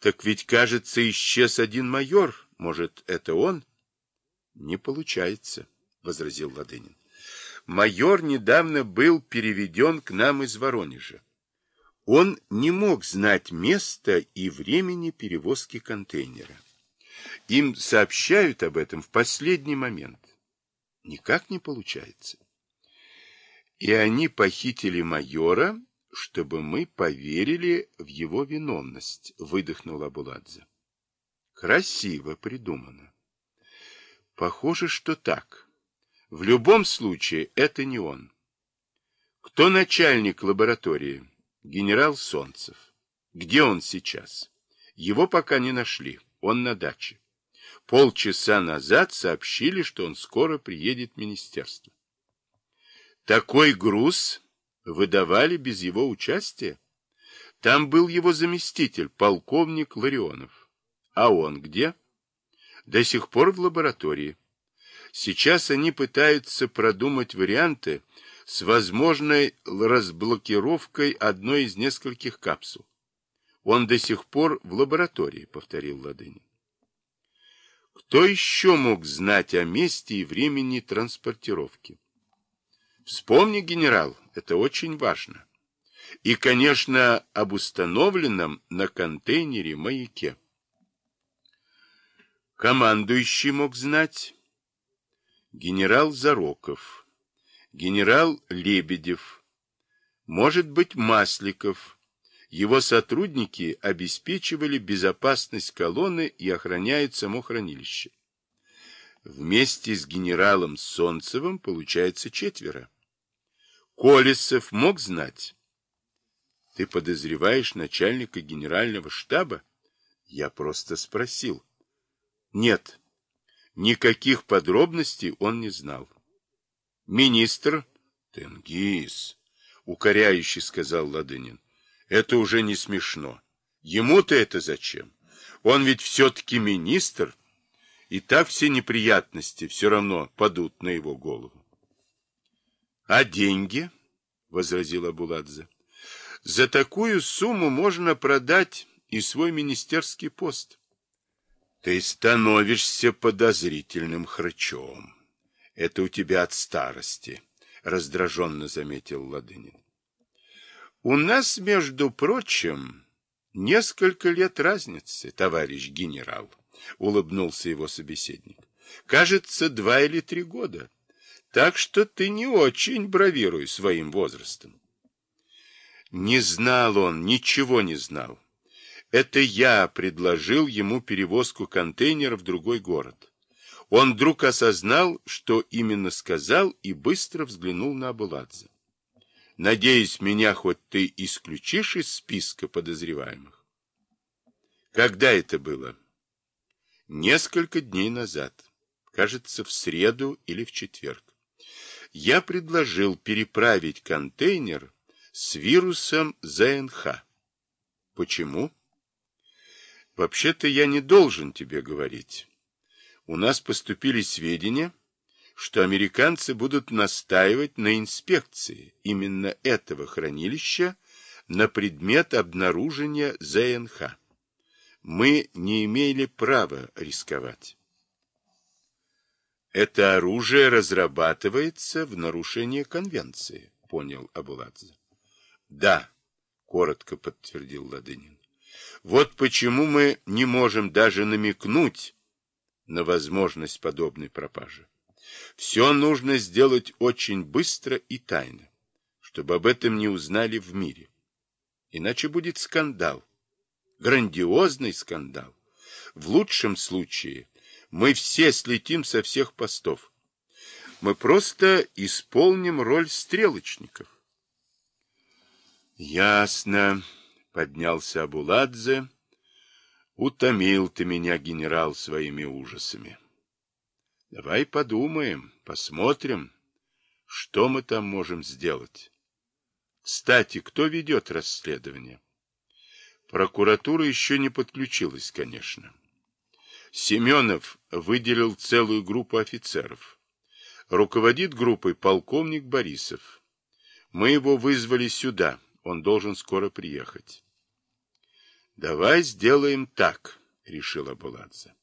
Так ведь, кажется, исчез один майор. Может, это он? Не получается, возразил Ладынин. Майор недавно был переведен к нам из Воронежа. Он не мог знать места и времени перевозки контейнера. Им сообщают об этом в последний момент. Никак не получается. И они похитили майора, чтобы мы поверили в его виновность, выдохнул Абуладзе. Красиво придумано. Похоже, что так. В любом случае, это не он. Кто начальник лаборатории? Генерал Солнцев. Где он сейчас? Его пока не нашли. Он на даче. Полчаса назад сообщили, что он скоро приедет в министерство. Такой груз выдавали без его участия? Там был его заместитель, полковник Ларионов. А он где? До сих пор в лаборатории. Сейчас они пытаются продумать варианты с возможной разблокировкой одной из нескольких капсул. Он до сих пор в лаборатории, повторил Ладынин. Кто еще мог знать о месте и времени транспортировки? Вспомни, генерал, это очень важно. И, конечно, об установленном на контейнере маяке. Командующий мог знать. Генерал Зароков, генерал Лебедев, может быть, Масликов. Его сотрудники обеспечивали безопасность колонны и охраняют само хранилище. Вместе с генералом Солнцевым получается четверо. Колесов мог знать? Ты подозреваешь начальника генерального штаба? Я просто спросил. Нет, никаких подробностей он не знал. Министр Тенгиз, укоряюще сказал Ладынин. Это уже не смешно. Ему-то это зачем? Он ведь все-таки министр, и так все неприятности все равно падут на его голову. А деньги, возразил Абуладзе, за такую сумму можно продать и свой министерский пост. Ты становишься подозрительным хрычом. Это у тебя от старости, раздраженно заметил Ладынин. У нас, между прочим, несколько лет разницы, товарищ генерал, улыбнулся его собеседник. Кажется, два или три года. Так что ты не очень бравируй своим возрастом. Не знал он, ничего не знал. Это я предложил ему перевозку контейнера в другой город. Он вдруг осознал, что именно сказал, и быстро взглянул на Абуладзе. Надеюсь, меня хоть ты исключишь из списка подозреваемых. Когда это было? Несколько дней назад. Кажется, в среду или в четверг я предложил переправить контейнер с вирусом ЗНХ. Почему? Вообще-то я не должен тебе говорить. У нас поступили сведения, что американцы будут настаивать на инспекции именно этого хранилища на предмет обнаружения ЗНХ. Мы не имели права рисковать. Это оружие разрабатывается в нарушение конвенции, понял Абуладзе. Да, коротко подтвердил Ладынин. Вот почему мы не можем даже намекнуть на возможность подобной пропажи. Все нужно сделать очень быстро и тайно, чтобы об этом не узнали в мире. Иначе будет скандал, грандиозный скандал. В лучшем случае мы все слетим со всех постов. Мы просто исполним роль стрелочников. Ясно, поднялся Абуладзе. Утомил ты меня, генерал, своими ужасами. Давай подумаем, посмотрим, что мы там можем сделать. Кстати, кто ведет расследование? Прокуратура еще не подключилась, конечно. Семенов выделил целую группу офицеров. Руководит группой полковник Борисов. Мы его вызвали сюда, он должен скоро приехать. Давай сделаем так, решила Буладзе.